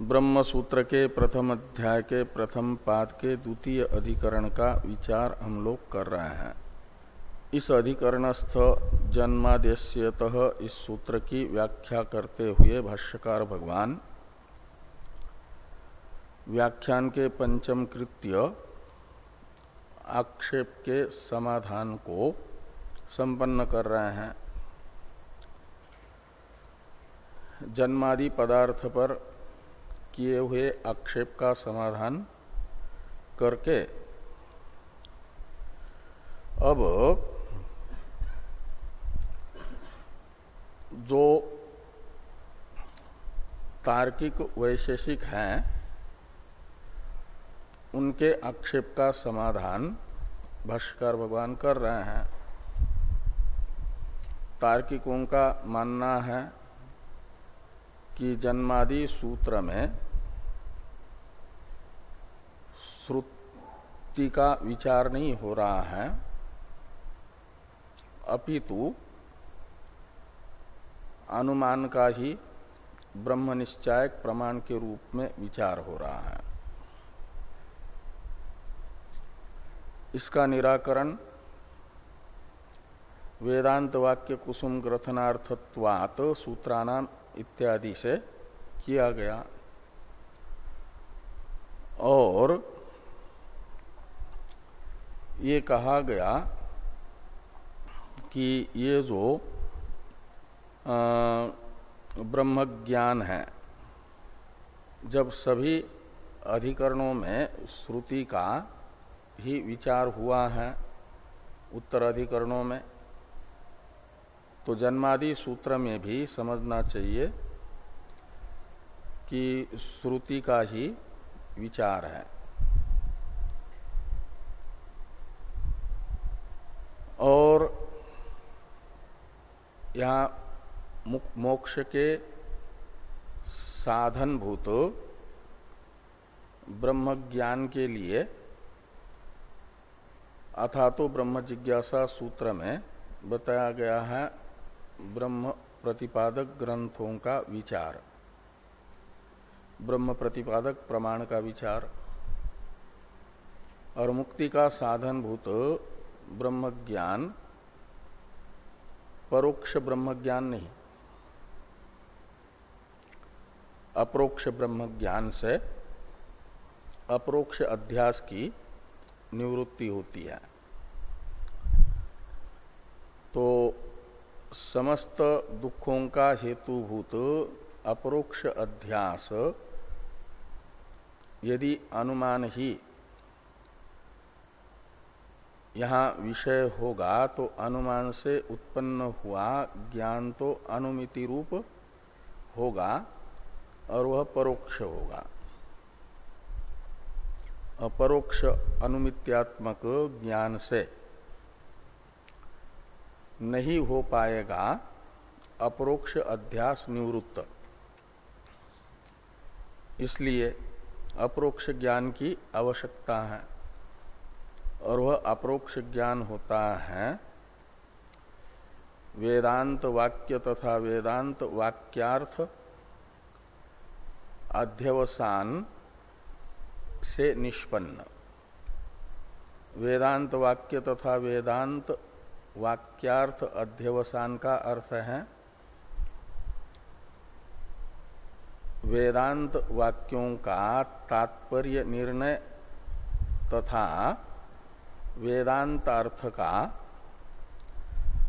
ब्रह्म सूत्र के प्रथम अध्याय के प्रथम पाद के द्वितीय अधिकरण का विचार हम लोग कर रहे हैं। इस अधिकरणस्थ जन्मादेश्यत इस सूत्र की व्याख्या करते हुए भाष्यकार भगवान, व्याख्यान के पंचम कृत्य आक्षेप के समाधान को संपन्न कर रहे हैं। जन्मादि पदार्थ पर किए हुए आक्षेप का समाधान करके। अब जो तार्किक वैशेषिक हैं, उनके आक्षेप का समाधान भाष्कर भगवान कर रहे हैं। तार्किकों का मानना है कि जन्मादि सूत्र में श्रुति का विचार नहीं हो रहा है। अपितु अनुमान का ही ब्रह्म निश्चायक प्रमाण के रूप में विचार हो रहा है। इसका निराकरण वेदांत वाक्य कुसुम ग्रथनार्थत्वात सूत्रानाम इत्यादि से किया गया। और ये कहा गया कि ये जो ब्रह्म ज्ञान है, जब सभी अधिकरणों में श्रुति का ही विचार हुआ है, उत्तर अधिकरणों में तो जन्मादि सूत्र में भी समझना चाहिए कि श्रुति का ही विचार है। और यहाँ मोक्ष के साधनभूत ब्रह्म ज्ञान के लिए अथा तो ब्रह्म जिज्ञासा सूत्र में बताया गया है ब्रह्म प्रतिपादक ग्रंथों का विचार। ब्रह्म प्रतिपादक प्रमाण का विचार। और मुक्ति का साधन भूत ब्रह्म ज्ञान परोक्ष ब्रह्म ज्ञान नहीं। अप्रोक्ष ब्रह्म ज्ञान से अप्रोक्ष अध्यास की निवृत्ति होती है। तो समस्त दुखों का हेतुभूत अपरोक्ष अध्यास। यदि अनुमान ही यहाँ विषय होगा तो अनुमान से उत्पन्न हुआ ज्ञान तो अनुमिति रूप होगा और वह परोक्ष होगा। अपरोक्ष अनुमित्यात्मक ज्ञान से नहीं हो पाएगा, अपरोक्ष अध्यास निवृत्त। इसलिए अप्रोक्ष ज्ञान की आवश्यकता है, और वह अप्रोक्ष ज्ञान होता है। वेदांत वाक्य तथा वेदांत वाक्यार्थ अध्यवसान से निष्पन्न। वेदांत वाक्य तथा वेदांत वाक्यार्थ अध्यवसान का अर्थ है, वेदांत वाक्यों का तात्पर्य निर्णय तथा वेदांत अर्थ का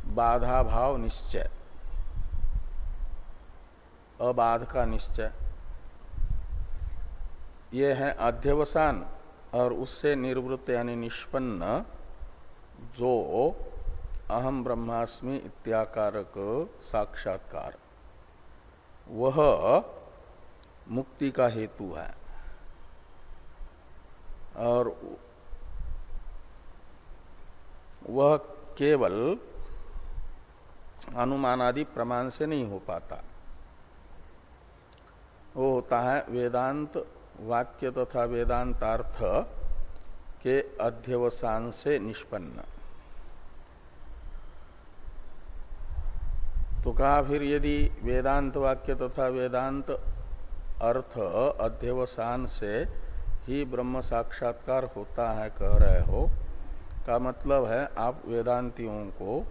बाधा भाव निश्चय। अबाध का निश्चय। ये है अध्यवसान और उससे निर्वृत्त यानी निष्पन्न जो अहम ब्रह्मास्मि इत्याकारक साक्षात्कार। वह मुक्ति का हेतु है। और वह केवल अनुमानादि प्रमाण से नहीं हो पाता। वो होता है वेदांत, वाक्य तथा वेदांतार्थ के अध्यवसान से निष्पन्न। तो कहा फिर यदि वेदांत वाक्य तथा वेदांत अर्थ अध्यवसान से ही ब्रह्म साक्षात्कार होता है कह रहे हो, का मतलब है आप वेदांतियों को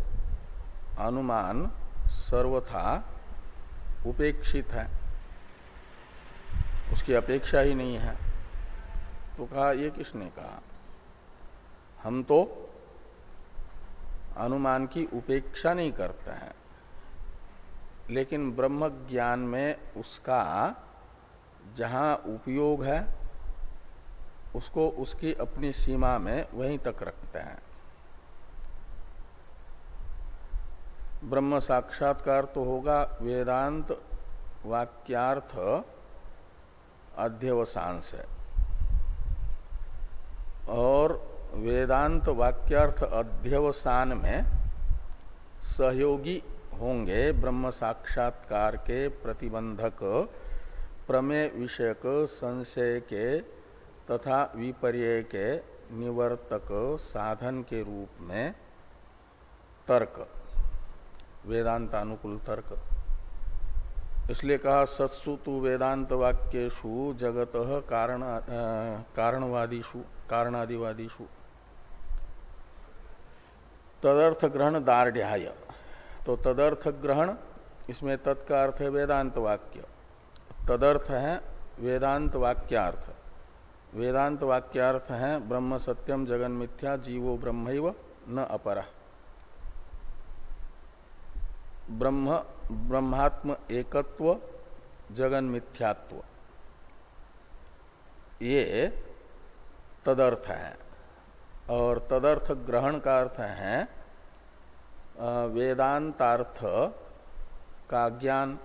अनुमान सर्वथा उपेक्षित है। उसकी अपेक्षा ही नहीं है। तो कहा ये किसने कहा? हम तो अनुमान की उपेक्षा नहीं करते हैं। लेकिन ब्रह्म ज्ञान में उसका जहाँ उपयोग है, उसको उसकी अपनी सीमा में वहीं तक रखते हैं। ब्रह्म साक्षात्कार तो होगा, वेदांत वाक्यार्थ अध्यवसान से और वेदांत वाक्यार्थ अध्यवसान में सहयोगी होंगे ब्रह्म साक्षात्कार के प्रतिबंधक प्रमेय विषयक संशय के तथा विपर्य के निवर्तक साधन के रूप में तर्क, वेदांतानुकूल तर्क। इसलिए कहा सत्सु तु वेदांत वाक्यु जगत कारण कारणवादीशु कारणादिवादीशु तदर्थ ग्रहण दार्ढ़ तो तदर्थ ग्रहण, इसमें तत्का अर्थ है वेदांत वाक्य। तदर्थ है वेदांत वाक्यार्थ। वेदांत वाक्यार्थ है ब्रह्म सत्यम जगन मिथ्या जीवो ब्रह्म न अपरा। ब्रह्म, ब्रह्मात्म एकत्व, जगन मिथ्यात्व। ये तदर्थ है। और तदर्थ ग्रहण का अर्थ है वेदांतार्थ का ज्ञान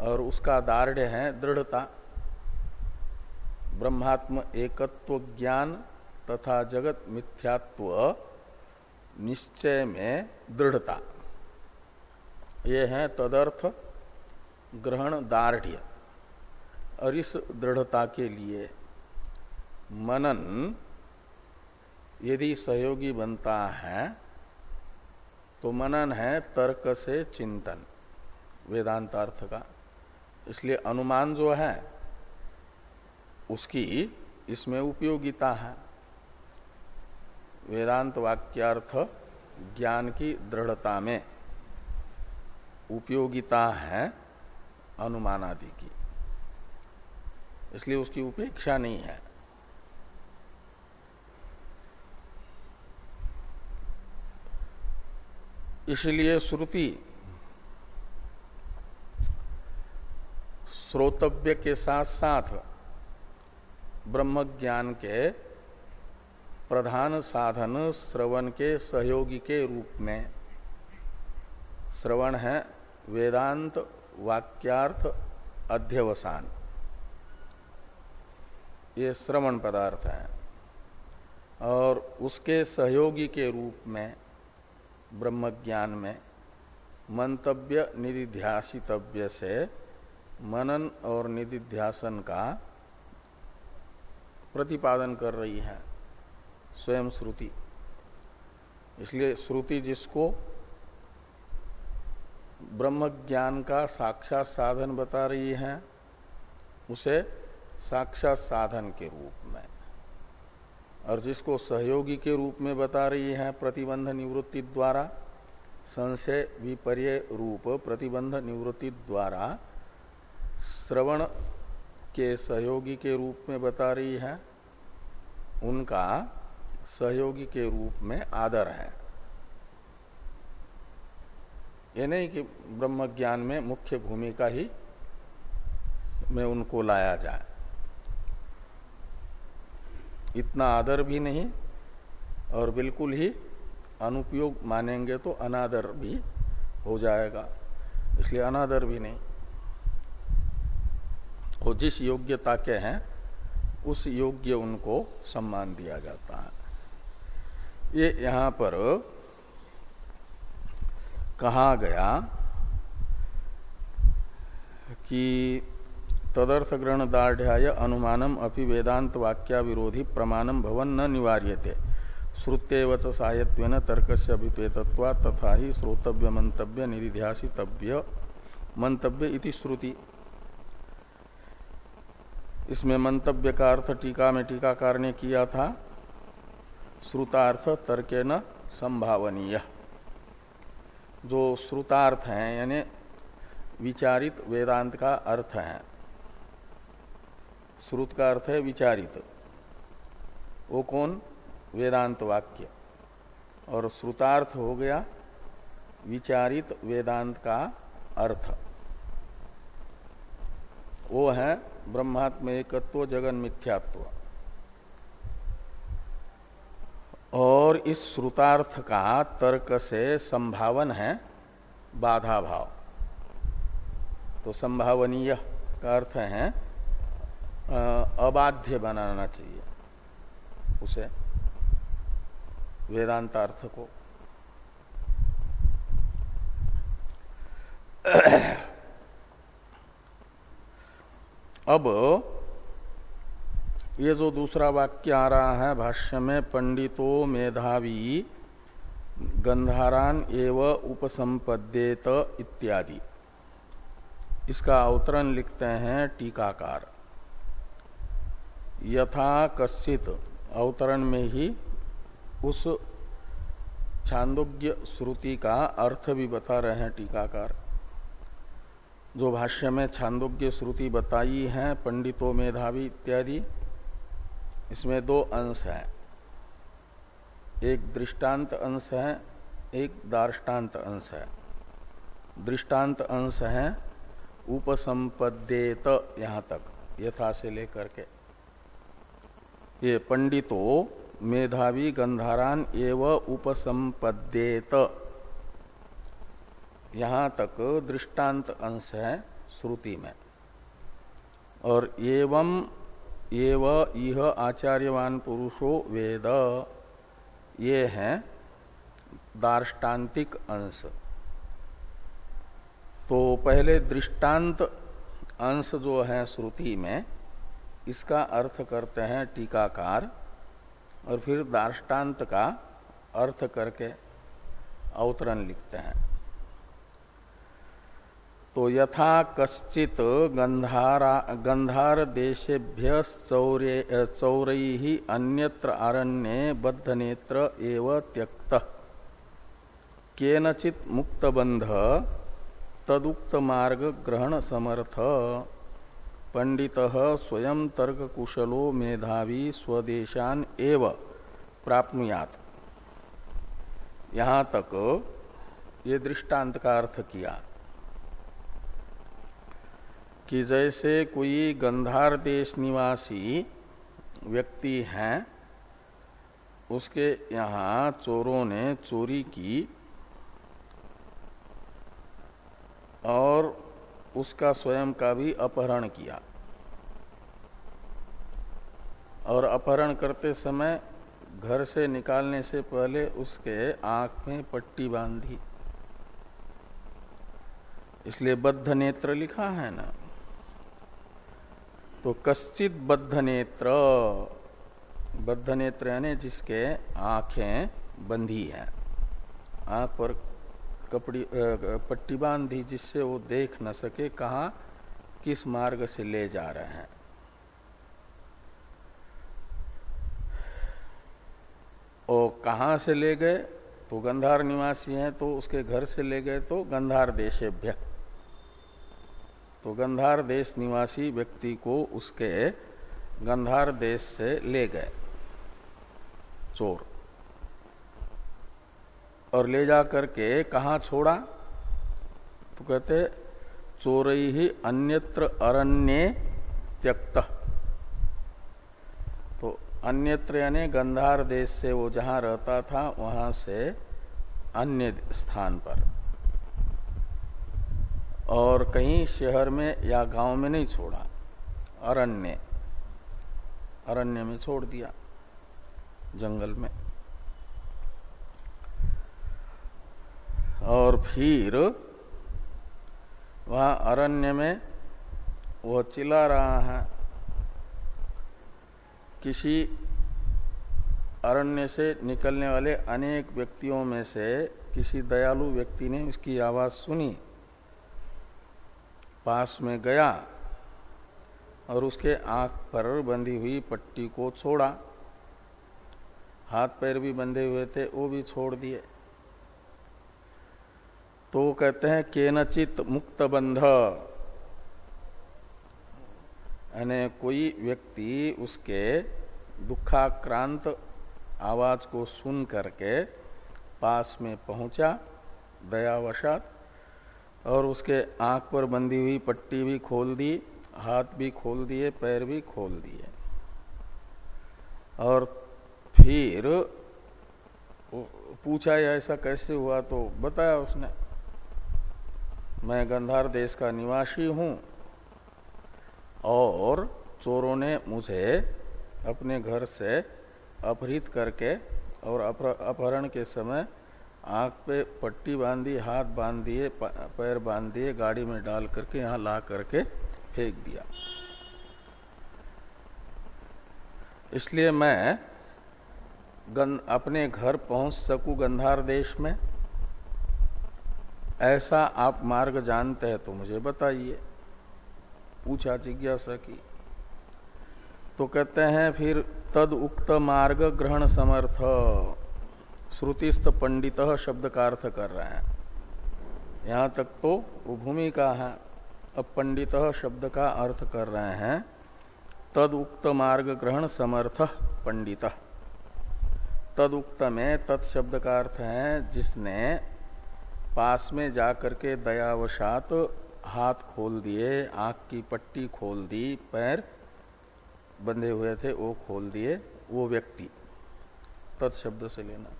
और उसका दार्ढ़ है दृढ़ता। ब्रह्मात्म एकत्व ज्ञान तथा जगत मिथ्यात्व निश्चय में दृढ़ता। ये है तदर्थ ग्रहण दार्ढ़ और इस दृढ़ता के लिए मनन यदि सहयोगी बनता है तो मनन है तर्क से चिंतन वेदांत अर्थ का। इसलिए अनुमान जो है, उसकी इसमें उपयोगिता है। वेदांत वाक्यार्थ ज्ञान की दृढ़ता में उपयोगिता है अनुमान आदि की। इसलिए उसकी उपेक्षा नहीं है। इसलिए श्रुति श्रोतव्य के साथ साथ ब्रह्म ज्ञान के प्रधान साधन श्रवण के सहयोगी के रूप में श्रवण है वेदांत वाक्यार्थ अध्यवसान। ये श्रवण पदार्थ है और उसके सहयोगी के रूप में ब्रह्म ज्ञान में मंतव्य निधिध्यासितव्य से मनन और निधिध्यासन का प्रतिपादन कर रही है स्वयं श्रुति। इसलिए श्रुति जिसको ब्रह्म ज्ञान का साक्षात साधन बता रही है, उसे साक्षात साधन के रूप में और जिसको सहयोगी के रूप में बता रही है प्रतिबंध निवृत्ति द्वारा, संशय विपर्य रूप प्रतिबंध निवृत्ति द्वारा, श्रवण के सहयोगी के रूप में बता रही है, उनका सहयोगी के रूप में आदर है। ये नहीं कि ब्रह्म ज्ञान में मुख्य भूमिका ही में उनको लाया जाए। इतना आदर भी नहीं और बिल्कुल ही अनुपयोग मानेंगे तो अनादर भी हो जाएगा, इसलिए अनादर भी नहीं। वो जिस योग्यता के हैं, उस योग्य उनको सम्मान दिया जाता है। ये यहाँ पर कहा गया कि तदर्थ ग्रहण दाढ़ अनुमानम अपि वेदांत वाक्या विरोधी प्रमाणम भवन न निवार्य थे श्रुत्यव सायत्व तर्क से अभिपेतत्वा तथा ही श्रोतव्य मंतव्य निधिध्यासितव्य मंतव्य इति श्रुति। इसमें मंतव्य का अर्थ टीका में टीकाकार ने किया था। श्रुतार्थ तर्के न संभावनीय। जो श्रुतार्थ है, यानी विचारित वेदांत का अर्थ है श्रुत का अर्थ है विचारित। वो कौन? वेदांत वाक्य। और श्रुतार्थ हो गया विचारित वेदांत का अर्थ। वो है ब्रह्मात्म एकत्व, जगन मिथ्यात्व। और इस श्रुतार्थ का तर्क से संभावन है बाधा भाव। तो संभावनीय का अर्थ है अबाध्य बनाना चाहिए उसे वेदांत अर्थ को। अब ये जो दूसरा वाक्य आ रहा है भाष्य में, पंडितो मेधावी गंधारान एव उपसंपदेत इत्यादि। इसका अवतरण लिखते हैं टीकाकार। यथा कश्चित अवतरण में ही उस छांदोग्य श्रुति का अर्थ भी बता रहे हैं टीकाकार। जो भाष्य में छांदोग्य श्रुति बताई है, पंडितों, मेधावी इत्यादि, इसमें दो अंश हैं। एक दृष्टांत अंश है, एक दार्टान्त अंश है। दृष्टांत अंश है उपसंपदेत यहाँ तक, यथा से लेकर के। ये पंडितो मेधावी गंधारान एव उपसंपदेत यहाँ तक दृष्टांत अंश है श्रुति में। और एवं एव यह आचार्यवान पुरुषो वेद, ये है दार्ष्टान्तिक अंश। तो पहले दृष्टांत अंश जो है श्रुति में इसका अर्थ करते हैं टीकाकार और फिर दार्ष्टान्त का अर्थ करके अवतरण लिखते हैं। तो यथा कश्चित गंधारा गंधार देशेभ्य चौर ही अन्यत्र आरण्य बद्ध नेत्र एव त्यक्त। केनचित मुक्तबंध तदुक्त मार्ग ग्रहण समर्थ पंडित स्वयं तर्क कुशलो मेधावी स्वदेशान एव प्राप्नुयात। यहाँ तक ये दृष्टांत का अर्थ किया कि जैसे कोई गंधार देश निवासी व्यक्ति हैं, उसके यहाँ चोरों ने चोरी की और उसका स्वयं का भी अपहरण किया। और अपहरण करते समय घर से निकालने से पहले उसके आँख में पट्टी बांधी। इसलिए बद्ध नेत्र लिखा है ना? तो कश्चित बद्ध नेत्र बद्ध नेत्र यानी जिसके आँखें बंधी हैं, आँख पर कपड़ी पट्टी बाँध दी जिससे वो देख न सके कहा, किस मार्ग से ले जा रहे हैं। और कहा से ले गए? तो गंधार निवासी हैं तो उसके घर से ले गए तो गंधार देशेभ्य। तो गंधार देश निवासी व्यक्ति को उसके गंधार देश से ले गए। चोर। और ले जा करके कहा छोड़ा? तो कहते, चोर ही अन्यत्र अरण्य त्यक्त। तो अन्यत्र यानी गंधार देश से वो जहाँ रहता था, वहाँ से अन्य स्थान पर। और कहीं शहर में या गाँव में नहीं छोड़ा। अरण्य। अरण्य में छोड़ दिया। जंगल में। और फिर वहाँ अरण्य में वह चिल्ला रहा है। किसी अरण्य से निकलने वाले अनेक व्यक्तियों में से किसी दयालु व्यक्ति ने उसकी आवाज़ सुनी। पास में गया और उसके आँख पर बंधी हुई पट्टी को छोड़ा। हाथ पैर भी बंधे हुए थे, वो भी छोड़ दिए। तो वो कहते हैं केनचित मुक्त बंध यानी कोई व्यक्ति उसके दुखाक्रांत आवाज़ को सुन करके पास में पहुँचा, दयावशात, और उसके आँख पर बंधी हुई पट्टी भी खोल दी, हाथ भी खोल दिए, पैर भी खोल दिए। और फिर पूछा, ऐसा कैसे हुआ? तो बताया उसने। मैं गंधार देश का निवासी हूँ। और चोरों ने मुझे अपने घर से अपहृत करके और अपहरण के समय आँख पे पट्टी बांधी हाथ बाँध दिए पैर बाँध दिए गाड़ी में डाल करके यहाँ ला करके फेंक दिया। इसलिए मैं गन, अपने घर पहुँच सकूँ गंधार देश में? ऐसा आप मार्ग जानते हैं तो मुझे बताइए। पूछा जिज्ञासा की। तो कहते हैं, फिर तद उक्त मार्ग ग्रहण समर्थ। श्रुतिस्त पंडित शब्द का अर्थ कर रहे हैं। यहाँ तक तो वो भूमिका है। अब पंडित शब्द का अर्थ कर रहे हैं। तद उक्त मार्ग ग्रहण समर्थ, पंडित। तद उक्त में तत्शब्द का अर्थ है जिसने पास में जाकर के दयावशात हाथ खोल दिए, आँख की पट्टी खोल दी, पैर बंधे हुए थे, वो खोल दिए, वो व्यक्ति। तत्शब्द से लेना।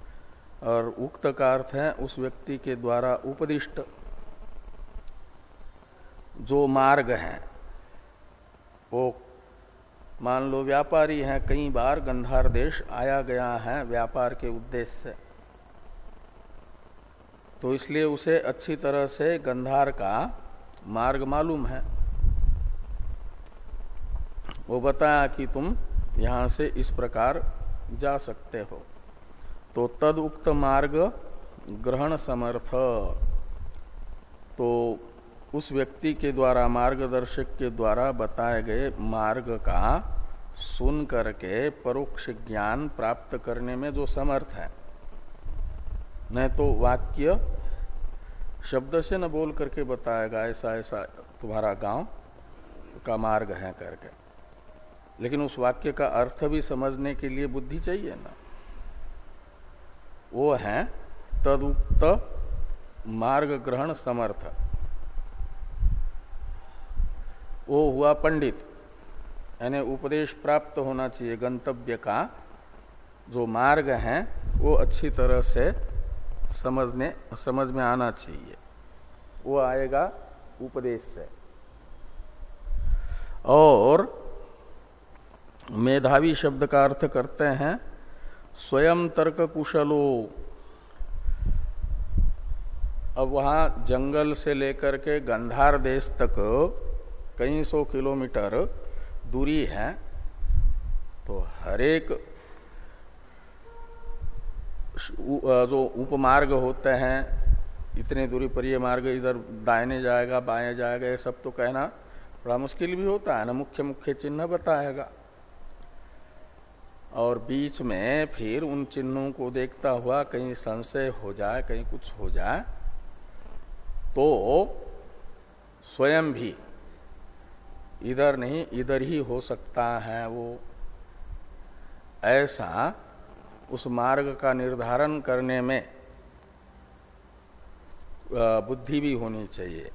और उक्त का अर्थ है, उस व्यक्ति के द्वारा उपदिष्ट जो मार्ग है, वो मान लो व्यापारी है, कई बार गंधार देश आया गया है व्यापार के उद्देश्य से। तो इसलिए उसे अच्छी तरह से गंधार का मार्ग मालूम है। वो बताया कि तुम यहाँ से इस प्रकार जा सकते हो। तो तद उक्त मार्ग ग्रहण समर्थ। तो उस व्यक्ति के द्वारा, मार्गदर्शक के द्वारा बताए गए मार्ग का सुन करके परोक्ष ज्ञान प्राप्त करने में जो समर्थ है। नहीं तो वाक्य शब्द से न बोल करके बताएगा, ऐसा ऐसा तुम्हारा गाँव का मार्ग है करके। लेकिन उस वाक्य का अर्थ भी समझने के लिए बुद्धि चाहिए ना। वो है तदुक्त मार्ग ग्रहण समर्थ। वो हुआ पंडित। यानी उपदेश प्राप्त होना चाहिए, गंतव्य का जो मार्ग है, वो अच्छी तरह से समझने समझ में आना चाहिए। वो आएगा उपदेश से। और मेधावी शब्द का अर्थ करते हैं, स्वयं तर्क कुशलो अब वहाँ जंगल से लेकर के गंधार देश तक कई सौ किलोमीटर दूरी है तो हरेक जो उपमार्ग होते हैं, इतने दूरी पर ये मार्ग इधर दाहिने जाएगा, बाएँ जाएगा, ये सब तो कहना बड़ा मुश्किल भी होता है ना, मुख्य मुख्य चिन्ह बताएगा। और बीच में फिर उन चिन्हों को देखता हुआ कहीं संशय हो जाए, कहीं कुछ हो जाए तो स्वयं भी इधर नहीं, इधर ही हो सकता है वो। ऐसा उस मार्ग का निर्धारण करने में बुद्धि भी होनी चाहिए।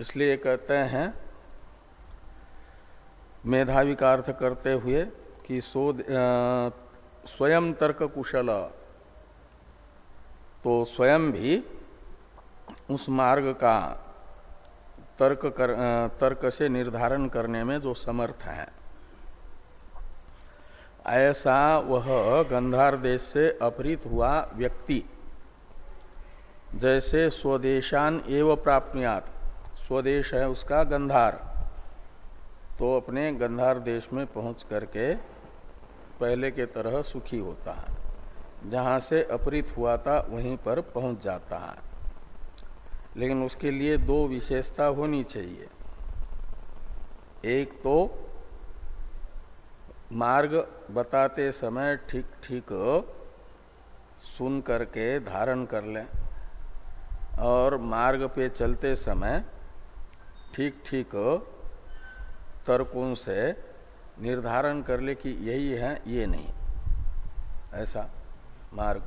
इसलिए कहते हैं मेधावी का अर्थ करते हुए कि सो स्वयं तर्क कुशल। तो स्वयं भी उस मार्ग का तर्क कर, तर्क से निर्धारण करने में जो समर्थ है। ऐसा वह गंधार देश से अपहृत हुआ व्यक्ति। जैसे स्वदेशान एवं प्राप्त स्वदेश है उसका गंधार। तो अपने गंधार देश में पहुँच करके पहले के तरह सुखी होता है। जहाँ से अपरित हुआ था, वहीं पर पहुँच जाता है। लेकिन उसके लिए दो विशेषता होनी चाहिए। एक तो मार्ग बताते समय ठीक ठीक सुन करके धारण कर लें और मार्ग पे चलते समय ठीक ठीक तर्कों से निर्धारण कर ले कि यही है ये नहीं। ऐसा मार्ग।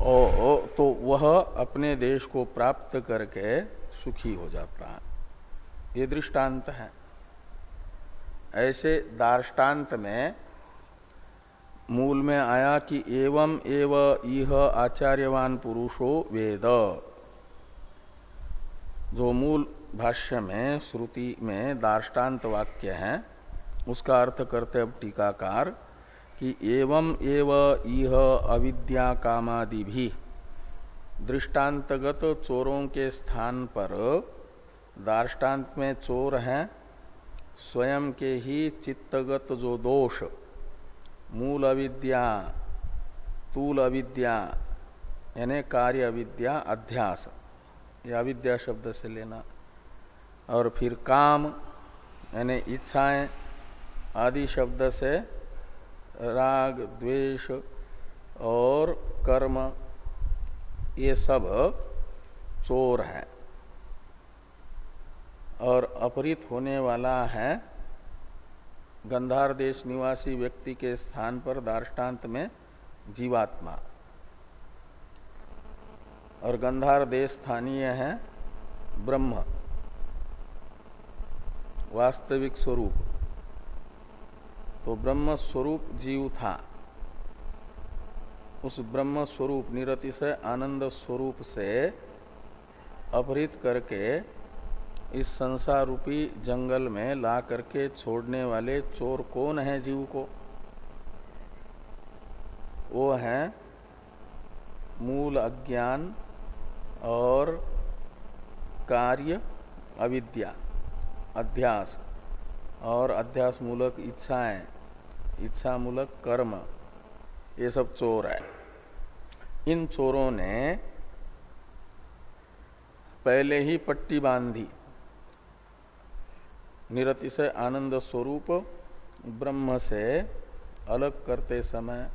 ओ, तो वह अपने देश को प्राप्त करके सुखी हो जाता है। ये दृष्टांत है। ऐसे दार्टान्त में मूल में आया कि एवं एव यह आचार्यवान पुरुषो वेद। जो मूल भाष्य में, श्रुति में दार्टान्त वाक्य है, उसका अर्थ करते अब टीकाकार कि एवं एव यह अविद्या कामादि भी दृष्टांतगत चोरों के स्थान पर दार्टान्त में चोर हैं स्वयं के ही चित्तगत जो दोष, मूल अविद्या, तूल अविद्या, यानी कार्य अविद्या, अध्यास, या अविद्या शब्द से लेना। और फिर काम, यानी इच्छाएँ आदि शब्द से राग, द्वेष और कर्म, ये सब चोर है। और अपरित होने वाला है। गंधार देश निवासी व्यक्ति के स्थान पर दार्टान्त में जीवात्मा। और गंधार देश स्थानीय है ब्रह्म। वास्तविक स्वरूप। तो ब्रह्म स्वरूप जीव था। उस ब्रह्म स्वरूप निरति से आनंद स्वरूप से अपहृत करके इस संसार रूपी जंगल में ला करके छोड़ने वाले चोर कौन है जीव को? वो है मूल अज्ञान और कार्य अविद्या, अध्यास और अध्यास मूलक इच्छाएँ इच्छा मूलक कर्म। ये सब चोर है। इन चोरों ने पहले ही पट्टी बांधी निरतिशय आनंद स्वरूप ब्रह्म से अलग करते समय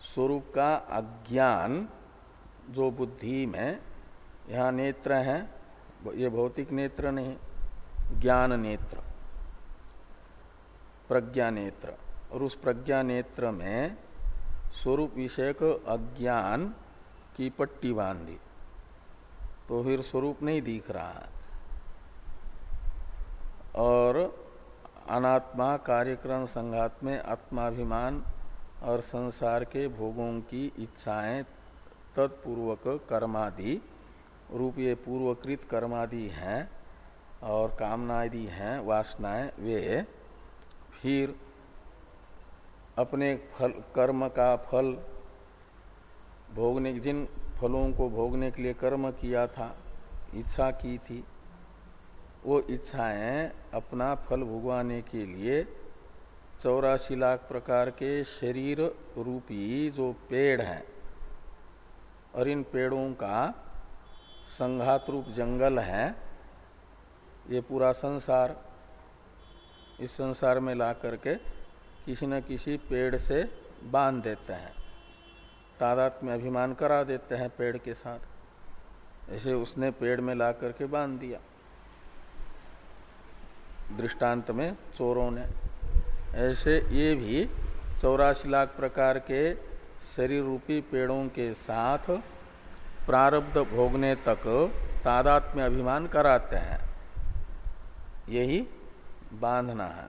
स्वरूप का अज्ञान जो बुद्धि में यहाँ नेत्र है, ये भौतिक नेत्र नहीं, ज्ञान नेत्र, प्रज्ञा नेत्र। और उस प्रज्ञा नेत्र में स्वरूप विषयक अज्ञान की पट्टी बांधी। तो फिर स्वरूप नहीं दिख रहा है। और अनात्मा कार्यक्रम संघात में आत्माभिमान और संसार के भोगों की इच्छाएँ तत्पूर्वक कर्मादि, रूप ये पूर्वकृत कर्मादि हैं और कामनादि हैं, वासनाएँ, वे फिर अपने फल, कर्म का फल भोगने, जिन फलों को भोगने के लिए कर्म किया था, इच्छा की थी वो इच्छाएँ अपना फल भुगवाने के लिए चौरासी लाख प्रकार के शरीर रूपी जो पेड़ हैं और इन पेड़ों का संघात रूप जंगल है, ये पूरा संसार, इस संसार में ला करके किसी न किसी पेड़ से बाँध देते हैं, तादात में अभिमान करा देते हैं पेड़ के साथ। ऐसे उसने पेड़ में ला करके बाँध दिया। दृष्टांत में चोरों ने। ऐसे ये भी चौरासी लाख प्रकार के शरीर रूपी पेड़ों के साथ प्रारब्ध भोगने तक तादात्म्य अभिमान कराते हैं। यही बांधना है।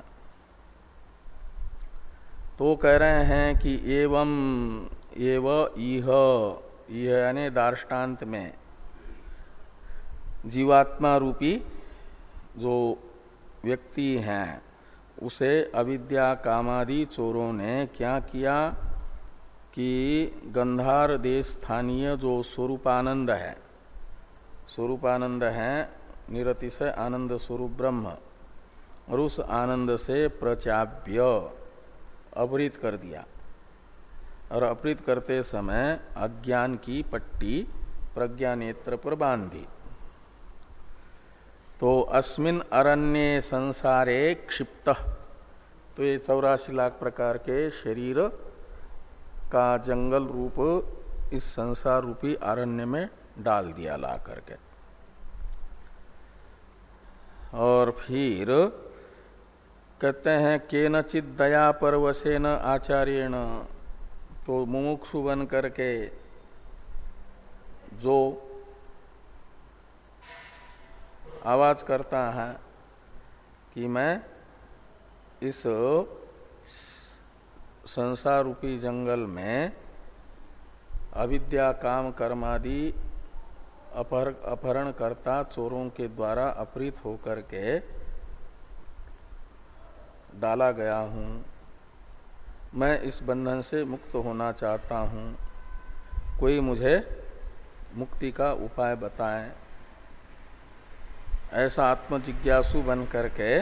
तो कह रहे हैं कि एवं एव इह यह यानी दार्टान्त में जीवात्मा रूपी जो व्यक्ति हैं। उसे अविद्या कामादि चोरों ने क्या किया कि गंधार देश स्थानीय जो स्वरूपानंद है स्वरूपानंद है, निरतिशय आनंद स्वरूप ब्रह्म, और उस आनंद से प्रचाप्य अपहृत कर दिया। और अपहृत करते समय अज्ञान की पट्टी प्रज्ञा नेत्र पर बाँध तो अस्मिन अरण्य संसारे क्षिप्त। तो ये चौरासी लाख प्रकार के शरीर का जंगल रूप इस संसार रूपी अरण्य में डाल दिया ला करके। और फिर कहते हैं के नचित दया न आचार्य तो मुमुक्षु बन करके जो आवाज़ करता है कि मैं इस संसार रूपी जंगल में अविद्या, काम कर्मादि अपहर, अपहरण करता, चोरों के द्वारा अपहृत होकर के डाला गया हूँ। मैं इस बंधन से मुक्त होना चाहता हूँ। कोई मुझे मुक्ति का उपाय बताएँ। ऐसा आत्मजिज्ञासु बन करके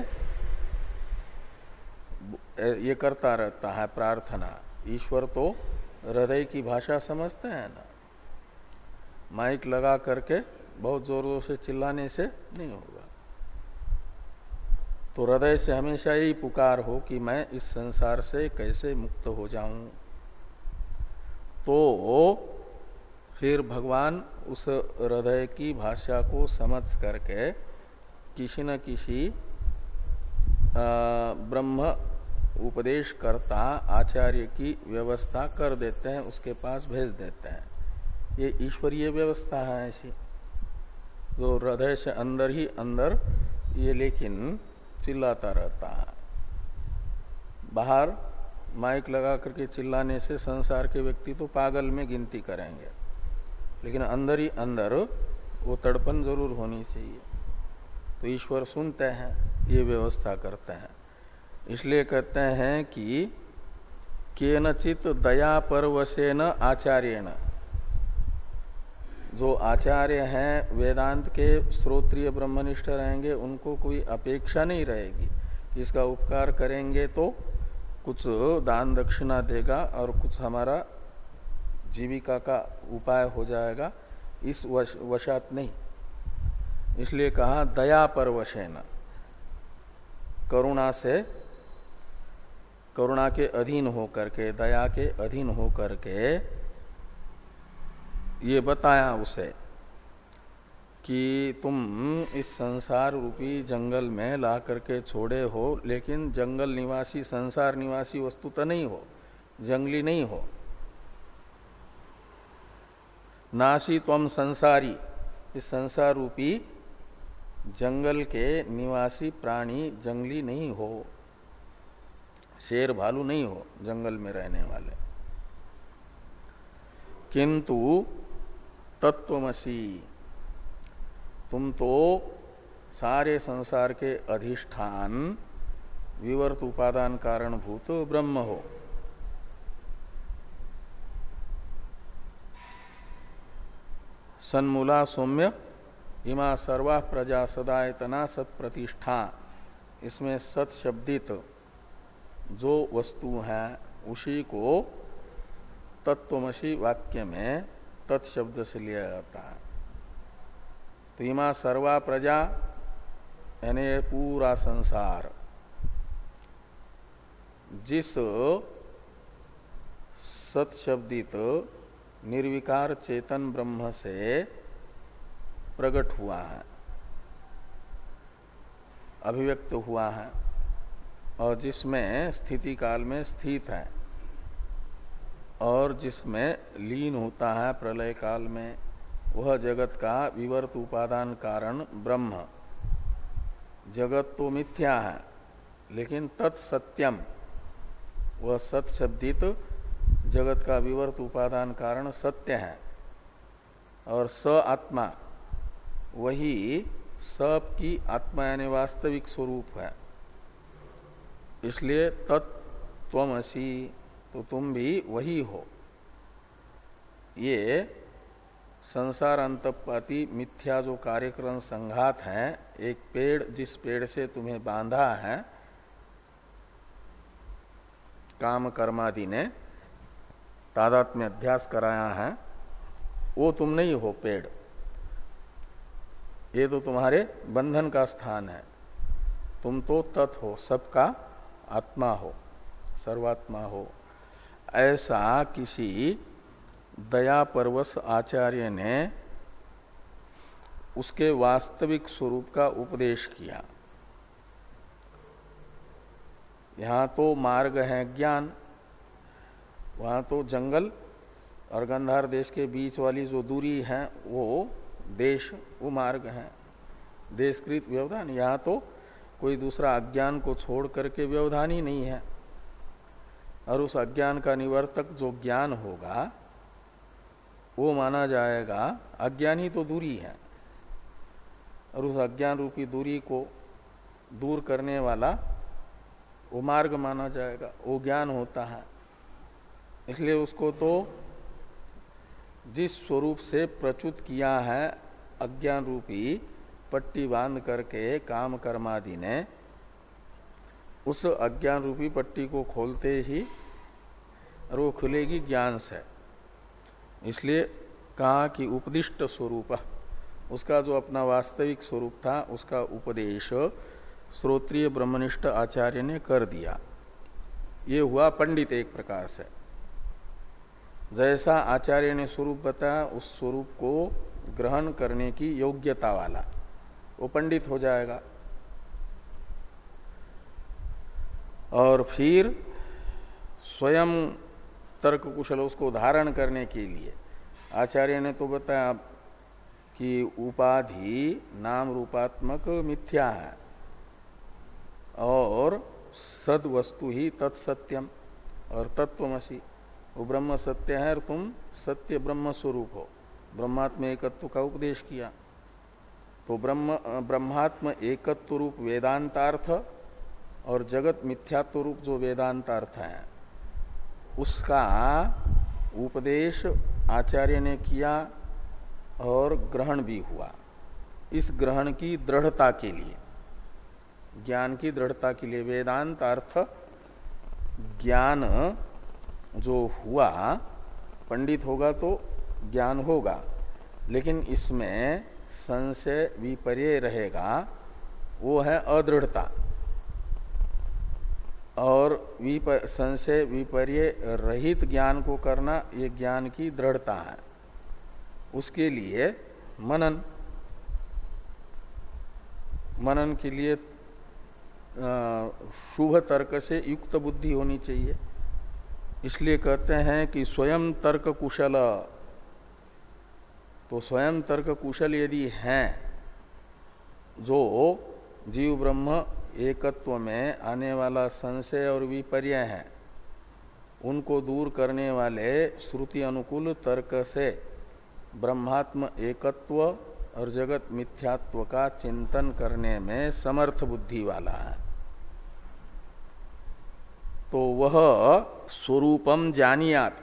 ये करता रहता है प्रार्थना। ईश्वर तो हृदय की भाषा समझते हैं ना। माइक लगा करके बहुत ज़ोर ज़ोर से चिल्लाने से नहीं होगा। तो हृदय से हमेशा यही पुकार हो कि मैं इस संसार से कैसे मुक्त हो जाऊँ। तो फिर भगवान उस हृदय की भाषा को समझ करके किसी न किसी ब्रह्म उपदेश करता आचार्य की व्यवस्था कर देते हैं, उसके पास भेज देते हैं। ये ईश्वरीय व्यवस्था है ऐसी। जो हृदय से अंदर ही अंदर ये लेकिन चिल्लाता रहता है। बाहर माइक लगा करके चिल्लाने से संसार के व्यक्ति तो पागल में गिनती करेंगे। लेकिन अंदर ही अंदर वो तड़पन ज़रूर होनी चाहिए। तो ईश्वर सुनते हैं ये व्यवस्था करते हैं। इसलिए कहते हैं कि केनचित दया परवशेन आचार्यण। जो आचार्य हैं वेदांत के श्रोत्रिय ब्रह्मनिष्ठ रहेंगे उनको कोई अपेक्षा नहीं रहेगी। इसका उपकार करेंगे तो कुछ दान दक्षिणा देगा और कुछ हमारा जीविका का उपाय हो जाएगा। इस वश, वशात नहीं। इसलिए कहा दया पर वशेन करुणा से करुणा के अधीन होकर के, दया के अधीन होकर के, ये बताया उसे कि तुम इस संसार रूपी जंगल में ला करके छोड़े हो, लेकिन जंगल निवासी, संसार निवासी वस्तु तो नहीं हो, जंगली नहीं हो। नासी तम संसारी, इस संसार रूपी जंगल के निवासी प्राणी जंगली नहीं हो, शेर भालू नहीं हो, जंगल में रहने वाले। किंतु तत्वमसी, तुम तो सारे संसार के अधिष्ठान, विवर्त उपादान कारण भूत ब्रह्म हो। सन्मूला सौम्य इमा सर्वा प्रजा सदायतना सत प्रतिष्ठा इसमें सत शब्दित जो वस्तु है, उसी को तत्वमसी वाक्य में तत्शब्द से लिया जाता है। तो इमा सर्वा प्रजा, यानी पूरा संसार, जिस सत्शब्दित निर्विकार चेतन ब्रह्म से प्रकट हुआ है, अभिव्यक्त हुआ है, और जिसमें स्थिति काल में स्थित है, और जिसमें लीन होता है प्रलय काल में, वह जगत का विवर्त उपादान कारण ब्रह्म। जगत तो मिथ्या है, लेकिन तत्सत्यम, वह सत्शब्दित जगत का विवर्त उपादान कारण सत्य है, और स आत्मा। वही सब की आत्मा यानी वास्तविक स्वरूप है। इसलिए तत्वसी तो तुम भी वही हो। ये संसार अंतपाती मिथ्या जो कार्यक्रम संघात है, एक पेड़ जिस पेड़ से तुम्हें बांधा है, काम कर्मादि ने तादात्म्य अध्यास कराया है, वो तुम नहीं हो पेड़। ये तो तुम्हारे बंधन का स्थान है। तुम तो तत् हो, सबका आत्मा हो, सर्वात्मा हो। ऐसा किसी दया परवश आचार्य ने उसके वास्तविक स्वरूप का उपदेश किया। यहाँ तो मार्ग है ज्ञान, वहाँ तो जंगल और गंधार देश के बीच वाली जो दूरी है, वो देश वो मार्ग है। देशकृत व्यवधान यहाँ तो कोई दूसरा अज्ञान को छोड़ करके व्यवधान ही नहीं है। और उस अज्ञान का निवर्तक जो ज्ञान होगा, वो माना जाएगा, अज्ञान ही तो दूरी है। और उस अज्ञान रूपी दूरी को दूर करने वाला वो मार्ग माना जाएगा, वो ज्ञान होता है। इसलिए उसको तो जिस स्वरूप से प्रचुत किया है अज्ञान रूपी पट्टी बाँध करके काम कर्मादि ने, उस अज्ञान रूपी पट्टी को खोलते ही वो खुलेगी ज्ञान से। इसलिए कहा कि उपदिष्ट स्वरूप, उसका जो अपना वास्तविक स्वरूप था, उसका उपदेश श्रोत्रिय ब्रह्मनिष्ठ आचार्य ने कर दिया। ये हुआ पंडित एक प्रकार से। जैसा आचार्य ने स्वरूप बताया, उस स्वरूप को ग्रहण करने की योग्यता वाला, वो पंडित हो जाएगा। और फिर स्वयं तर्क कुशल उसको धारण करने के लिए, आचार्य ने तो बताया कि उपाधि नाम रूपात्मक मिथ्या है, और सद वस्तु ही तत्सत्यम और तत्वमसी। वो ब्रह्म सत्य है और तुम सत्य ब्रह्म स्वरूप हो। ब्रह्मात्म एकत्व का उपदेश किया। तो ब्रह्म, ब्रह्मात्म एकत्व रूप वेदांतार्थ और जगत मिथ्यात्व रूप जो वेदांत अर्थ है, उसका उपदेश आचार्य ने किया और ग्रहण भी हुआ। इस ग्रहण की दृढ़ता के लिए, ज्ञान की दृढ़ता के लिए वेदांत अर्थ ज्ञान जो हुआ, पंडित होगा तो ज्ञान होगा, लेकिन इसमें संशय विपर्य रहेगा, वो है अदृढ़ता। और संशय विपर्य रहित ज्ञान को करना, ये ज्ञान की दृढ़ता है। उसके लिए मनन। मनन के लिए शुभ तर्क से युक्त बुद्धि होनी चाहिए। इसलिए कहते हैं कि स्वयं तर्क कुशल। तो स्वयं तर्क कुशल यदि हैं, जो जीव ब्रह्म एकत्व में आने वाला संशय और विपर्य है, उनको दूर करने वाले श्रुति अनुकूल तर्क से ब्रह्मात्म एकत्व और जगत मिथ्यात्व का चिंतन करने में समर्थ बुद्धि वाला है। तो वह स्वरूपम जानियात।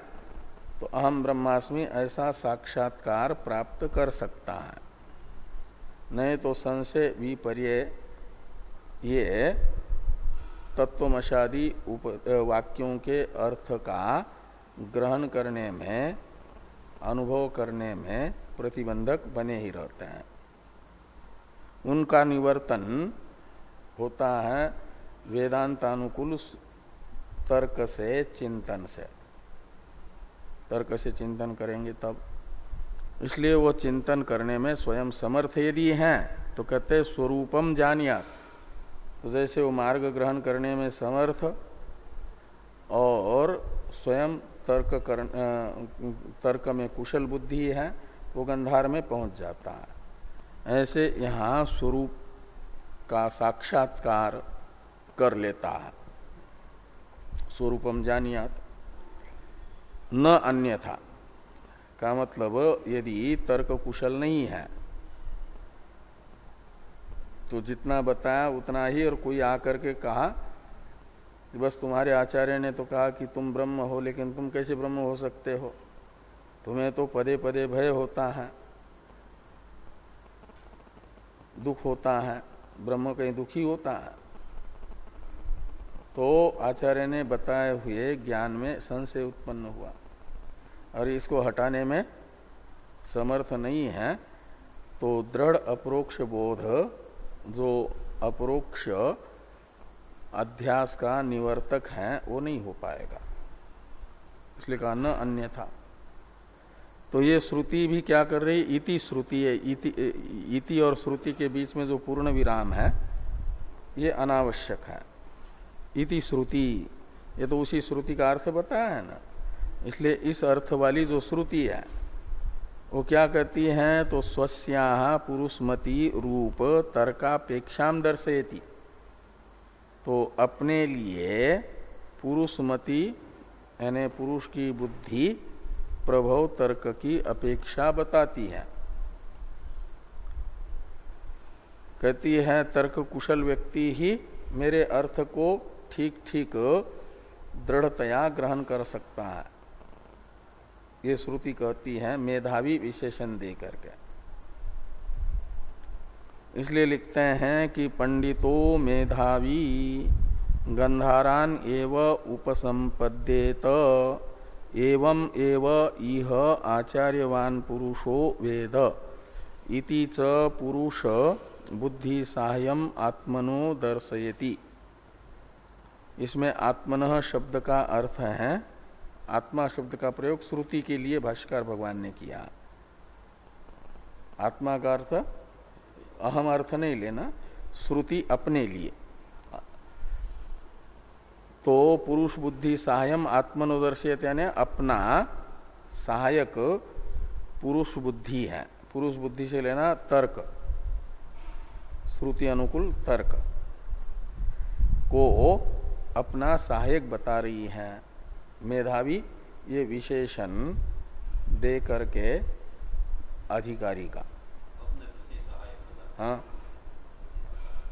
तो अहम ब्रह्मास्मि ऐसा साक्षात्कार प्राप्त कर सकता है। नहीं तो संशय विपर्य ये तत्वमशादी वाक्यों के अर्थ का ग्रहण करने में, अनुभव करने में प्रतिबंधक बने ही रहते हैं। उनका निवर्तन होता है वेदांतानुकूल तर्क से चिंतन से। तर्क से चिंतन करेंगे तब। इसलिए वो चिंतन करने में स्वयं समर्थ यदि हैं तो कहते स्वरूपम जानियात। तो जैसे वो मार्ग ग्रहण करने में समर्थ और स्वयं तर्क कर, तर्क में कुशल बुद्धि है वो गंधार में पहुँच जाता है। ऐसे यहाँ स्वरूप का साक्षात्कार कर लेता है। स्वरूपम जानियात। न अन्यथा। का मतलब यदि तर्क कुशल नहीं है तो जितना बताया उतना ही और कोई आकर के कहा बस तुम्हारे आचार्य ने तो कहा कि तुम ब्रह्म हो, लेकिन तुम कैसे ब्रह्म हो सकते हो? तुम्हें तो पदे पदे भय होता है, दुख होता है, ब्रह्म कहीं दुखी होता है। तो आचार्य ने बताए हुए ज्ञान में संशय उत्पन्न हुआ। और इसको हटाने में समर्थ नहीं है तो दृढ़ अप्रोक्ष बोध जो अप्रोक्ष अध्यास का निवर्तक है वो नहीं हो पाएगा। इसलिए कहा न अन्य था तो ये श्रुति भी क्या कर रही? इति श्रुति है इति, इति और श्रुति के बीच में जो पूर्ण विराम है ये अनावश्यक है। इति श्रुति। ये तो उसी श्रुति का अर्थ बताया है ना। इसलिए इस अर्थ वाली जो श्रुति है, वो क्या कहती है? तो स्वस्या पुरुषमती रूप तर्कापेक्षा दर्शयती। तो अपने लिए पुरुषमती, यानी पुरुष की बुद्धि, प्रभव तर्क की अपेक्षा बताती है। कहती है तर्क कुशल व्यक्ति ही मेरे अर्थ को ठीक ठीक दृढ़तया ग्रहण कर सकता है। ये श्रुति कहती है, मेधावी विशेषण दे करके इसलिए लिखते हैं कि पंडितो मेधावी गंधारान एव उपसंपद्येत, एवं एव इह आचार्यवान पुरुषो वेद। इति च पुरुष बुद्धि साह्यम आत्मनो दर्शयति। इसमें आत्मन शब्द का अर्थ है, आत्मा शब्द का प्रयोग श्रुति के लिए भाष्कर भगवान ने किया। आत्मा का अर्थ, अहम अर्थ नहीं लेना, श्रुति अपने लिए। तो पुरुष बुद्धि सहायम आत्मनोदर्शित यानी अपना सहायक पुरुष बुद्धि है। पुरुष बुद्धि से लेना तर्क। श्रुति अनुकूल तर्क। को अपना सहायक बता रही है। मेधावी, ये विशेषण दे करके अधिकारी का। हाँ।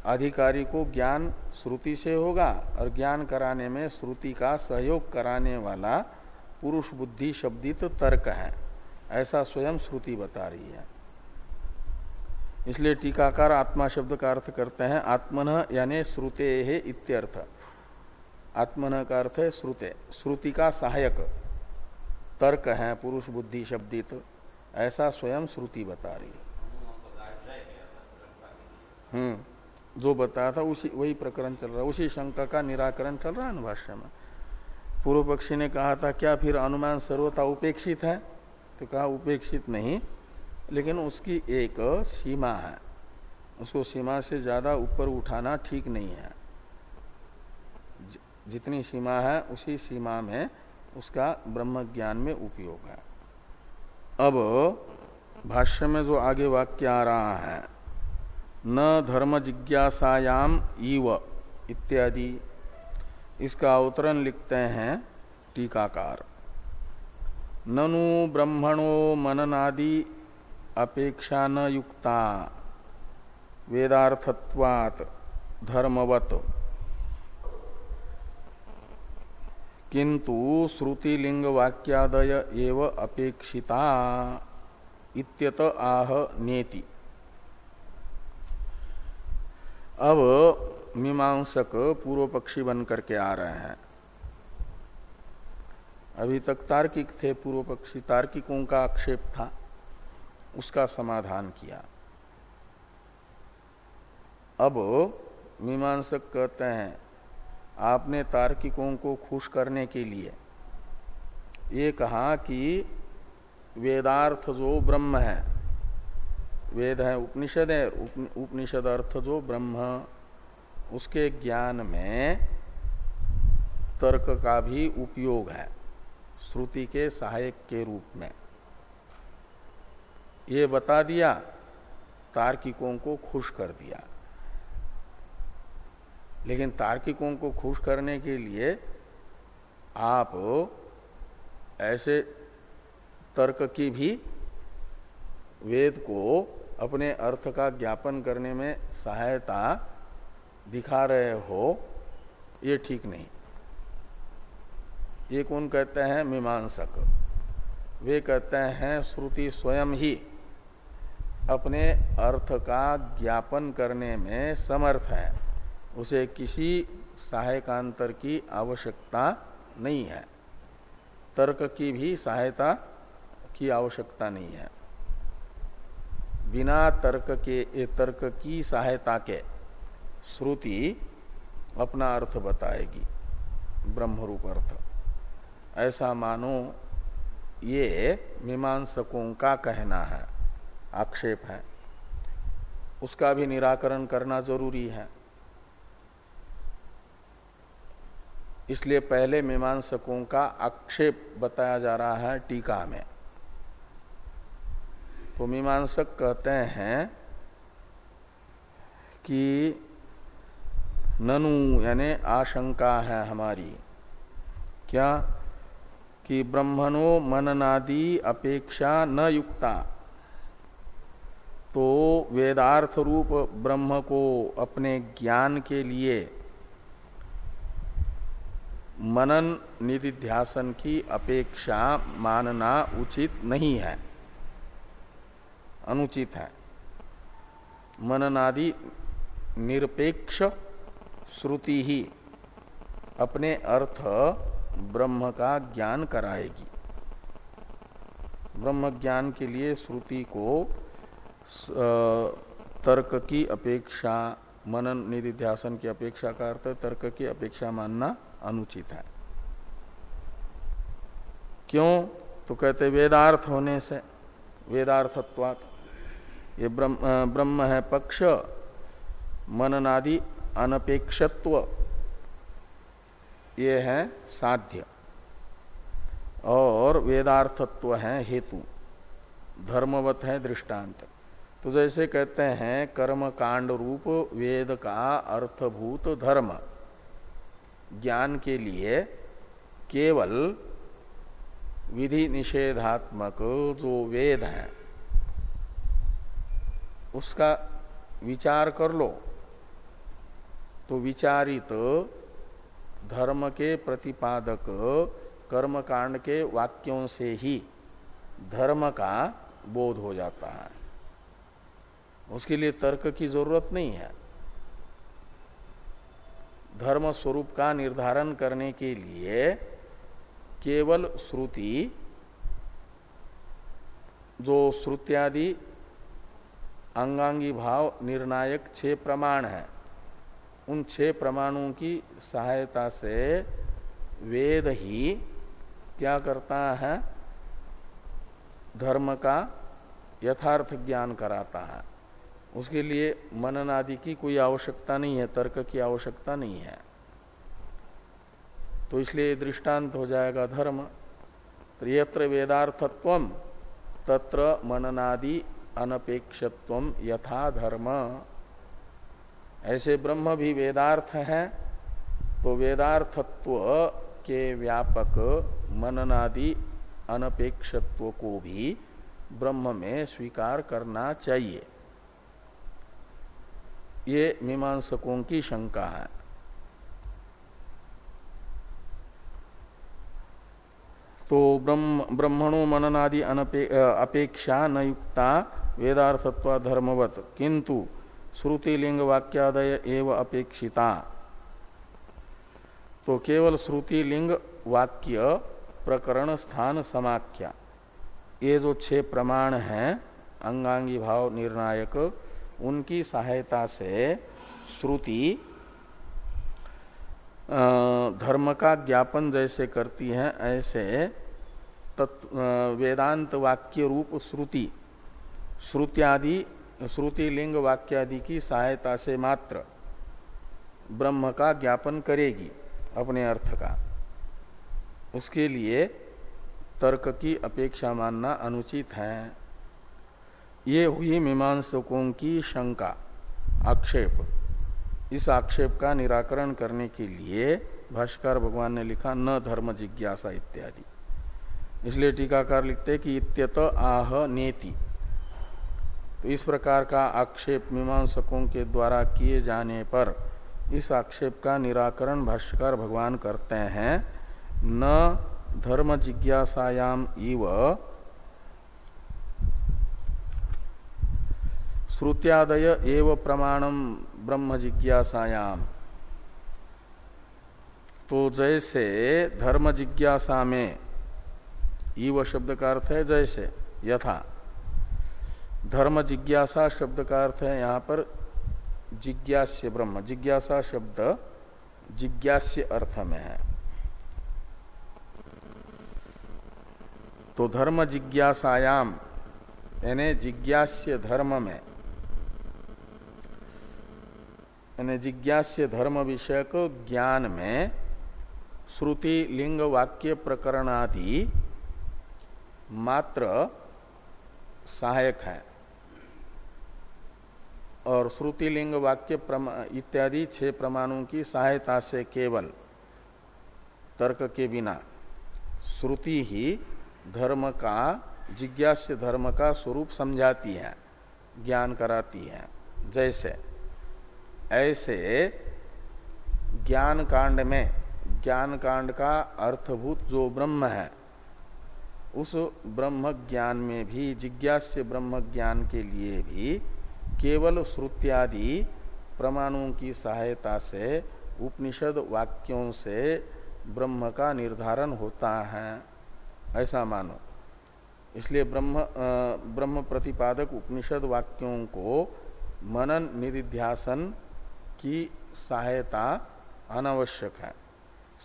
अधिकारी को ज्ञान श्रुति से होगा और ज्ञान कराने में श्रुति का सहयोग कराने वाला पुरुष बुद्धि शब्दित तर्क है। ऐसा स्वयं श्रुति बता रही है। इसलिए टीकाकार आत्मा शब्द का अर्थ करते हैं आत्मन यानी श्रुते है इत्यर्थ। आत्मन का अर्थ है श्रुते। श्रुति का सहायक। तर्क है, पुरुष बुद्धि शब्दित। ऐसा स्वयं श्रुति बता रही। हम्म जो बताया था उसी, वही प्रकरण चल रहा। है उसी शंका का निराकरण चल रहा है ना भाष्य में। पूर्व पक्षी ने कहा था, क्या फिर अनुमान सर्वता उपेक्षित है? तो कहा, उपेक्षित नहीं, लेकिन उसकी एक सीमा है। उसको सीमा से ज़्यादा ऊपर उठाना ठीक नहीं है। जितनी सीमा है, उसी सीमा में उसका ब्रह्म ज्ञान में उपयोग है। अब भाष्य में जो आगे वाक्य आ रहा है, न धर्म जिज्ञासायाम ईव इत्यादि, इसका अवतरण लिखते हैं टीकाकार। ननु ब्रह्मणो मननादि अपेक्षा न युक्ता, वेदार्थत्वात् धर्मवत। किंतु श्रुतिलिंग वाक्यादय एव अपेक्षिता इत्यत आह नेति। अब मीमांसक पूर्व पक्षी बन करके आ रहे हैं। अभी तक तार्किक थे पूर्व पक्षी तार्किकों का आक्षेप था, उसका समाधान किया। अब मीमांसक कहते हैं आपने तार्किकों को खुश करने के लिए ये कहा कि वेदार्थ जो ब्रह्म है, वेद है उपनिषद है उपनिषद अर्थ जो ब्रह्म, उसके ज्ञान में तर्क का भी उपयोग है, श्रुति के सहायक के रूप में। ये बता दिया, तार्किकों को खुश कर दिया। लेकिन तार्किकों को खुश करने के लिए आप ऐसे तर्क की भी वेद को अपने अर्थ का ज्ञापन करने में सहायता दिखा रहे हो, ये ठीक नहीं। ये कौन कहते हैं? मीमांसक। वे कहते हैं, श्रुति स्वयं ही अपने अर्थ का ज्ञापन करने में समर्थ है। उसे किसी सहायकांतर की आवश्यकता नहीं है। तर्क की भी सहायता की आवश्यकता नहीं है। बिना तर्क के तर्क की सहायता के श्रुति अपना अर्थ बताएगी। ब्रह्मरूप अर्थ। ऐसा मानो ये मीमांसकों का कहना है, आक्षेप है। उसका भी निराकरण करना ज़रूरी है। इसलिए पहले मीमांसकों का आक्षेप बताया जा रहा है टीका में। तो मीमांसक कहते हैं कि ननु यानी आशंका है हमारी। क्या? कि ब्रह्मणो मननादि अपेक्षा न युक्ता। तो वेदार्थ रूप ब्रह्म को अपने ज्ञान के लिए मनन निधिध्यासन की अपेक्षा मानना उचित नहीं है। अनुचित है। मननादि निरपेक्ष श्रुति ही अपने अर्थ ब्रह्म का ज्ञान कराएगी। ब्रह्म ज्ञान के लिए श्रुति को तर्क की अपेक्षा मनन निधिध्यासन की अपेक्षा का अर्थ तर्क की अपेक्षा मानना अनुचित है। क्यों? तो कहते वेदार्थ होने से वेदार्थत्वात। ये ब्रह्म, ब्रह्म है पक्ष मननादि अनपेक्षत्व। ये है साध्य। और वेदार्थत्व है हेतु। धर्मवत है दृष्टांत। तो जैसे कहते हैं, कर्म कांड रूप वेद का अर्थभूत धर्म। ज्ञान के लिए केवल विधि निषेधात्मक जो वेद है, उसका विचार कर लो। तो विचारित धर्म के प्रतिपादक कर्म कांड के वाक्यों से ही धर्म का बोध हो जाता है। उसके लिए तर्क की ज़रूरत नहीं है। धर्म स्वरूप का निर्धारण करने के लिए केवल श्रुति, जो श्रुत्यादि अंगांगी भाव, निर्णायक छह प्रमाण है। उन छह प्रमाणों की सहायता से वेद ही क्या करता है? धर्म का यथार्थ ज्ञान कराता है। उसके लिए मनन आदि की कोई आवश्यकता नहीं है, तर्क की आवश्यकता नहीं है। तो इसलिए दृष्टांत हो जाएगा धर्म। तो यत्र वेदार्थत्व, तत्र मननादि अनपेक्षत्व यथा धर्म। ऐसे ब्रह्म भी वेदार्थ है तो वेदार्थत्व के व्यापक मननादि अनपेक्षत्व को भी ब्रह्म में स्वीकार करना चाहिए। ये मीमांसकों की शंका है। तो ब्रह्म, ब्रह्मणो मननादि अपेक्षा न युक्ता वेदार्थत्व धर्मवत किंतु श्रुतिलिंग वाक्यादय एव अपेक्षिता। तो केवल श्रुतिलिंग वाक्य प्रकरण स्थान समाख्या ये जो छह प्रमाण हैं, अंगांगी भाव निर्णायक उनकी सहायता से श्रुति धर्म का ज्ञापन जैसे करती है, ऐसे तत्व वेदांत वाक्य रूप श्रुति, श्रुत्यादि, श्रुति लिंग वाक्यादि की सहायता से मात्र ब्रह्म का ज्ञापन करेगी अपने अर्थ का। उसके लिए तर्क की अपेक्षा मानना अनुचित है। ये हुई मीमांसकों की शंका, आक्षेप। इस आक्षेप का निराकरण करने के लिए भाष्कर भगवान ने लिखा न धर्म जिज्ञासा इत्यादि। इसलिए टीकाकार लिखते कि इत्यत आह नेति। तो इस प्रकार का आक्षेप मीमांसकों के द्वारा किए जाने पर इस आक्षेप का निराकरण भाष्यकार भगवान करते हैं। न धर्म जिज्ञासायाम इव श्रुत्यादय एव प्रमाणम ब्रह्म जिज्ञासायाम। तो जैसे धर्म जिज्ञासा में, ईव शब्द का अर्थ है जैसे, यथा। धर्म जिज्ञासा शब्द का अर्थ है यहाँ पर जिज्ञास्य ब्रह्म। जिज्ञासा शब्द जिज्ञास्य अर्थ में है। तो धर्म जिज्ञासायाम, यानी जिज्ञास्य धर्म में यानी जिज्ञास्य धर्म विषयक ज्ञान में श्रुति, लिंग, वाक्य, प्रकरण आदि मात्र सहायक है। और श्रुति, लिंग, वाक्य इत्यादि छह प्रमाणों की सहायता से केवल तर्क के बिना श्रुति ही धर्म का, जिज्ञास्य धर्म का स्वरूप समझाती है, ज्ञान कराती है। जैसे ऐसे ज्ञान कांड में ज्ञान कांड का अर्थभूत जो ब्रह्म है, उस ब्रह्म ज्ञान में भी, जिज्ञास्य ब्रह्म ज्ञान के लिए भी, केवल श्रुत्यादि प्रमाणों की सहायता से, उपनिषद वाक्यों से ब्रह्म का निर्धारण होता है। ऐसा मानो। इसलिए ब्रह्म ब्रह्म प्रतिपादक उपनिषद वाक्यों को मनन, निधिध्यासन की सहायता अनावश्यक है।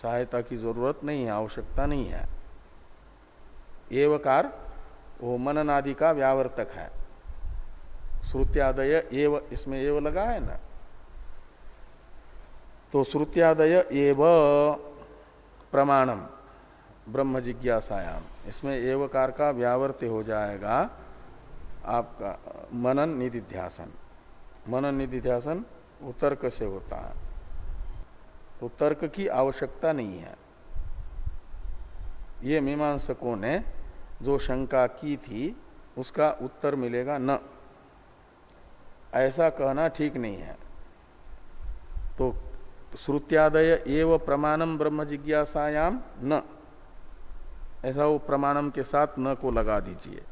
सहायता की ज़रूरत नहीं है, आवश्यकता नहीं है। एवकार, वो मनन आदि का व्यावर्तक है। श्रुत्यादय एव, इसमें एव लगा है ना? तो श्रुत्यादय एव प्रमाणम, ब्रह्म जिज्ञासायाम, इसमें एवकार का व्यावर्त्य हो जाएगा आपका, मनन निधिध्यासन। मनन निधिध्यासन वो तर्क से होता है। तो तर्क की आवश्यकता नहीं है। ये मीमांसकों ने जो शंका की थी, उसका उत्तर मिलेगा न। ऐसा कहना ठीक नहीं है। तो श्रुत्यादय एव प्रमाणम ब्रह्म जिज्ञासायाम न। ऐसा वो प्रमाणम के साथ न को लगा दीजिए।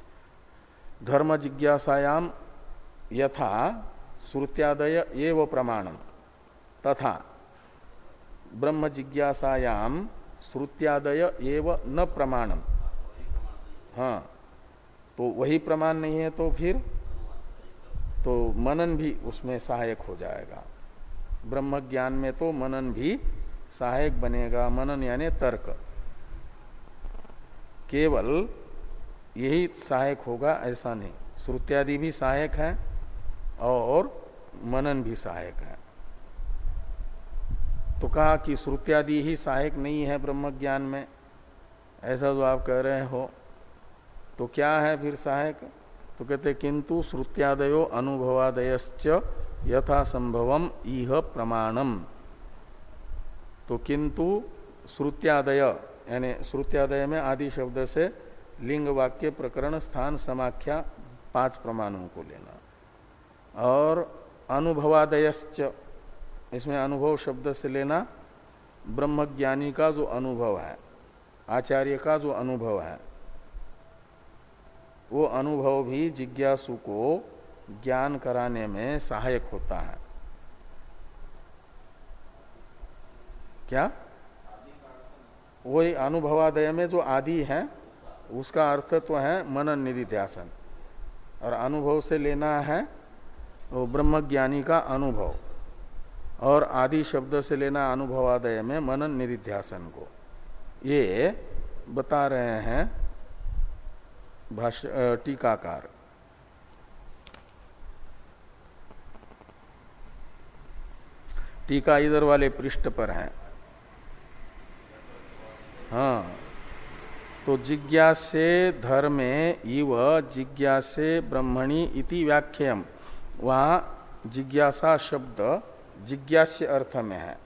धर्म जिज्ञासायाम यथा श्रुत्यादय एव प्रमाणम। तथा ब्रह्म जिज्ञासायाम श्रुत्यादय एव न प्रमाणम। हाँ तो वही प्रमाण नहीं है तो फिर? तो मनन भी उसमें सहायक हो जाएगा। ब्रह्म ज्ञान में तो मनन भी सहायक बनेगा। मनन यानी तर्क। केवल यही सहायक होगा, ऐसा नहीं। श्रुत्यादि भी सहायक है। और मनन भी सहायक है। तो कहा कि श्रुत्यादि ही सहायक नहीं है ब्रह्म ज्ञान में, ऐसा जो आप कह रहे हो। तो क्या है फिर सहायक? तो कहते किंतु श्रुत्यादयो अनुभवादयश्च यथा इह प्रमाणम। तो किंतु श्रुत्यादय, यानी श्रुत्यादय में आदि शब्द से लिंग वाक्य प्रकरण स्थान समाख्या पाँच प्रमाणों को लेना। और अनुभवादयश्च। इसमें अनुभव शब्द से लेना ब्रह्मज्ञानी का जो अनुभव है, आचार्य का जो अनुभव है, वो अनुभव भी जिज्ञासु को ज्ञान कराने में सहायक होता है। क्या? वही अनुभवादय में जो आदि है, उसका अर्थ तो है मनन निधि ध्यासन और अनुभव से लेना है वो ब्रह्म ज्ञानी का अनुभव। और आदि शब्द से लेना अनुभवादय में मनन निधिध्यासन को। ये बता रहे हैं भाष्य टीकाकार। टीका इधर वाले पृष्ठ पर है। हाँ। तो जिज्ञासे धर्मे इव जिज्ञासे ब्रह्मणी इति व्याख्यम। वहाँ जिज्ञासा शब्द जिज्ञास्य अर्थ में है।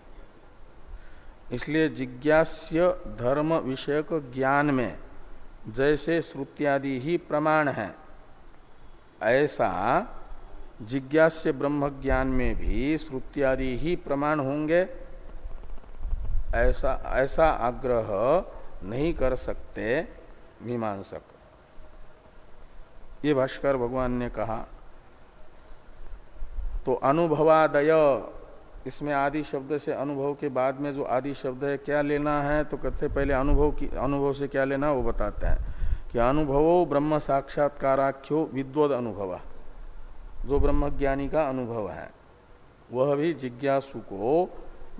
इसलिए जिज्ञास्य धर्म विषयक ज्ञान में जैसे श्रुत्यादि ही प्रमाण है, ऐसा जिज्ञास्य ब्रह्म ज्ञान में भी श्रुत्यादि ही प्रमाण होंगे। ऐसा ऐसा आग्रह नहीं कर सकते मीमांसक। ये भाष्कर भगवान ने कहा तो अनुभवादय, इसमें आदि शब्द से अनुभव के बाद में जो आदि शब्द है, क्या लेना है तो कहते पहले अनुभव की, अनुभव से क्या लेना वो बताते हैं कि अनुभवो ब्रह्म साक्षात्काराख्यो विद्वद अनुभव। जो ब्रह्मज्ञानी का अनुभव है, वह भी जिज्ञासु को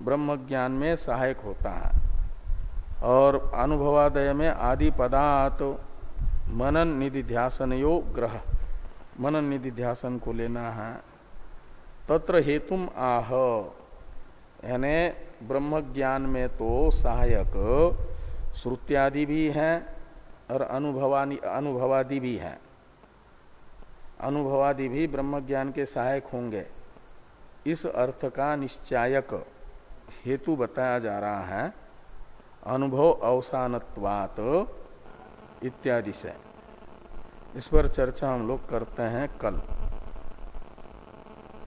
ब्रह्म ज्ञान में सहायक होता है। और अनुभवादय में आदि पदार्थ, मनन निधि ध्यासन यो ग्रह, मनन निधि ध्यासन को लेना है। तत्र हेतुम आह। यानी ब्रह्म ज्ञान में तो सहायक श्रुत्यादि भी हैं और अनुभवानी, अनुभवादि भी हैं। अनुभवादि भी ब्रह्म ज्ञान के सहायक होंगे। इस अर्थ का निश्चायक हेतु बताया जा रहा है, अनुभव अवसानत्वात इत्यादि से। इस पर चर्चा हम लोग करते हैं कल।